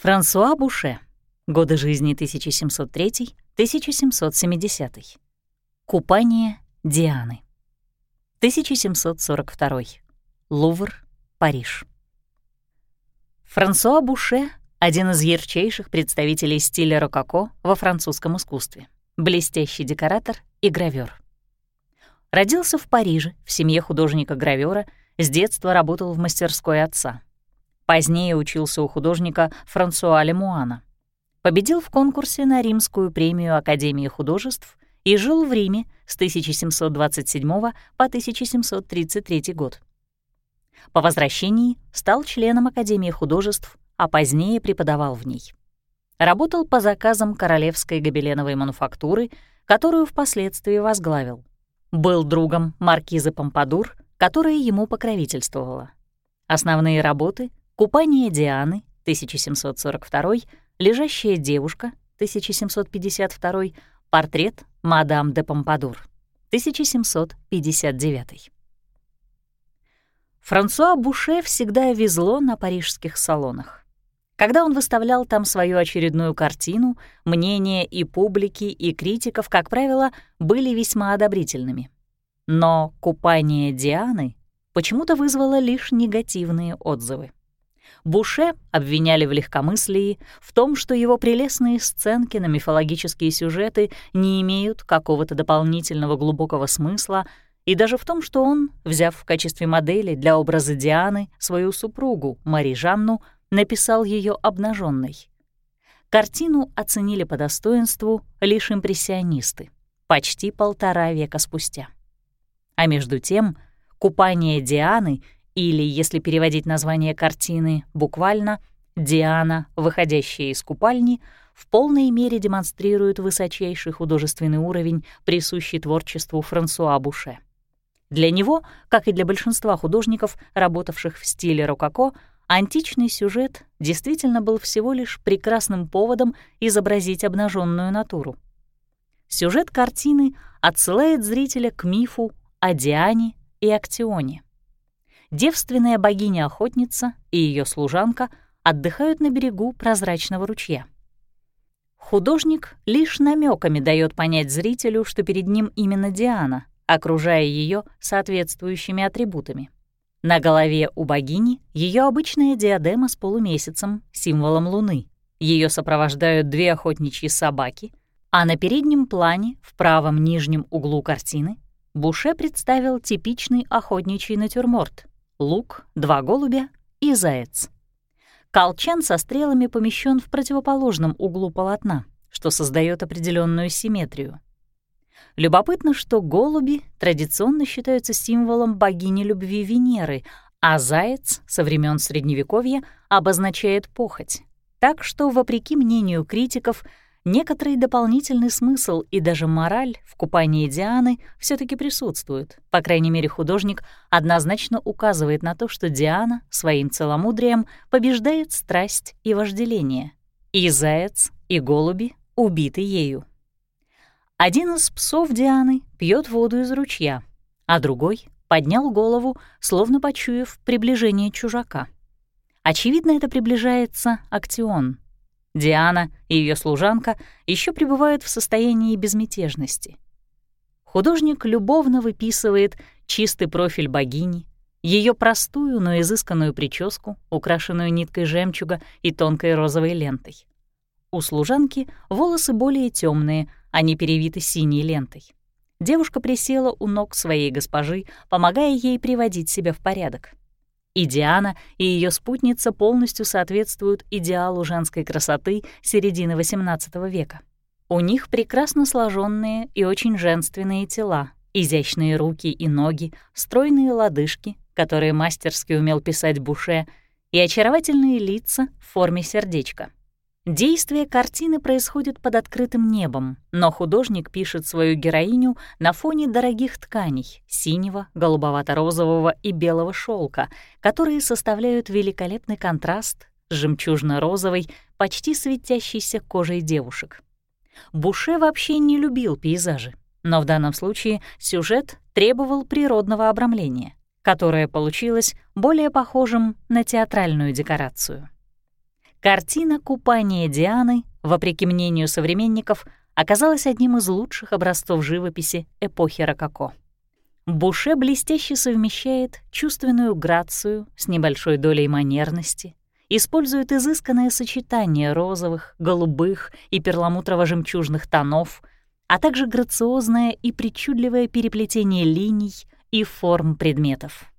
Франсуа Буше. Годы жизни 1703-1770. Купание Дианы. 1742. Лувр, Париж. Франсуа Буше — один из ярчайших представителей стиля рококо во французском искусстве, блестящий декоратор и гравёр. Родился в Париже в семье художника-гравёра, с детства работал в мастерской отца — Позднее учился у художника Франсуа Лемуана. Победил в конкурсе на Римскую премию Академии художеств и жил в Риме с 1727 по 1733 год. По возвращении стал членом Академии художеств, а позднее преподавал в ней. Работал по заказам Королевской гобеленовой мануфактуры, которую впоследствии возглавил. Был другом маркизы Помпадур, которая ему покровительствовала. Основные работы Купание Дианы, 1742, Лежащая девушка, 1752, Портрет мадам де Помпадур, 1759. Франсуа Буше всегда везло на парижских салонах. Когда он выставлял там свою очередную картину, мнения и публики, и критиков, как правило, были весьма одобрительными. Но «Купание Дианы» почему-то вызвало лишь негативные отзывы. Буше обвиняли в легкомыслии, в том, что его прелестные сценки на мифологические сюжеты не имеют какого-то дополнительного глубокого смысла, и даже в том, что он, взяв в качестве модели для образа Дианы свою супругу Мари Жанну, написал ее обнаженной. Картину оценили по достоинству лишь импрессионисты, почти полтора века спустя. А между тем, купание Дианы — или, если переводить название картины буквально, Диана, выходящая из купальни, в полной мере демонстрирует высочайший художественный уровень, присущий творчеству Франсуа Буше. Для него, как и для большинства художников, работавших в стиле рококо, античный сюжет действительно был всего лишь прекрасным поводом изобразить обнаженную натуру. Сюжет картины отсылает зрителя к мифу о Диане и Актионе девственная богиня-охотница и ее служанка отдыхают на берегу прозрачного ручья. Художник лишь намеками дает понять зрителю, что перед ним именно Диана, окружая ее соответствующими атрибутами. На голове у богини ее обычная диадема с полумесяцем, символом Луны. Ее сопровождают две охотничьи собаки, а на переднем плане, в правом нижнем углу картины, Буше представил типичный охотничий натюрморт лук, два голубя и заяц. Колчан со стрелами помещен в противоположном углу полотна, что создает определенную симметрию. Любопытно, что голуби традиционно считаются символом богини любви Венеры, а заяц со времен Средневековья обозначает похоть. Так что, вопреки мнению критиков, Некоторый дополнительный смысл и даже мораль в купании Дианы все таки присутствуют. По крайней мере, художник однозначно указывает на то, что Диана своим целомудрием побеждает страсть и вожделение. И заяц, и голуби убиты ею. Один из псов Дианы пьет воду из ручья, а другой поднял голову, словно почуяв приближение чужака. Очевидно, это приближается Актион — Диана и ее служанка еще пребывают в состоянии безмятежности. Художник любовно выписывает чистый профиль богини, ее простую, но изысканную прическу, украшенную ниткой жемчуга и тонкой розовой лентой. У служанки волосы более темные, они перевиты синей лентой. Девушка присела у ног своей госпожи, помогая ей приводить себя в порядок. И Диана, и ее спутница полностью соответствуют идеалу женской красоты середины XVIII века. У них прекрасно сложенные и очень женственные тела, изящные руки и ноги, стройные лодыжки, которые мастерски умел писать Буше, и очаровательные лица в форме сердечка. Действие картины происходит под открытым небом, но художник пишет свою героиню на фоне дорогих тканей — синего, голубовато-розового и белого шелка, которые составляют великолепный контраст с жемчужно-розовой, почти светящейся кожей девушек. Буше вообще не любил пейзажи, но в данном случае сюжет требовал природного обрамления, которое получилось более похожим на театральную декорацию. Картина «Купание Дианы», вопреки мнению современников, оказалась одним из лучших образцов живописи эпохи Рококо. Буше блестяще совмещает чувственную грацию с небольшой долей манерности, использует изысканное сочетание розовых, голубых и перламутрово-жемчужных тонов, а также грациозное и причудливое переплетение линий и форм предметов.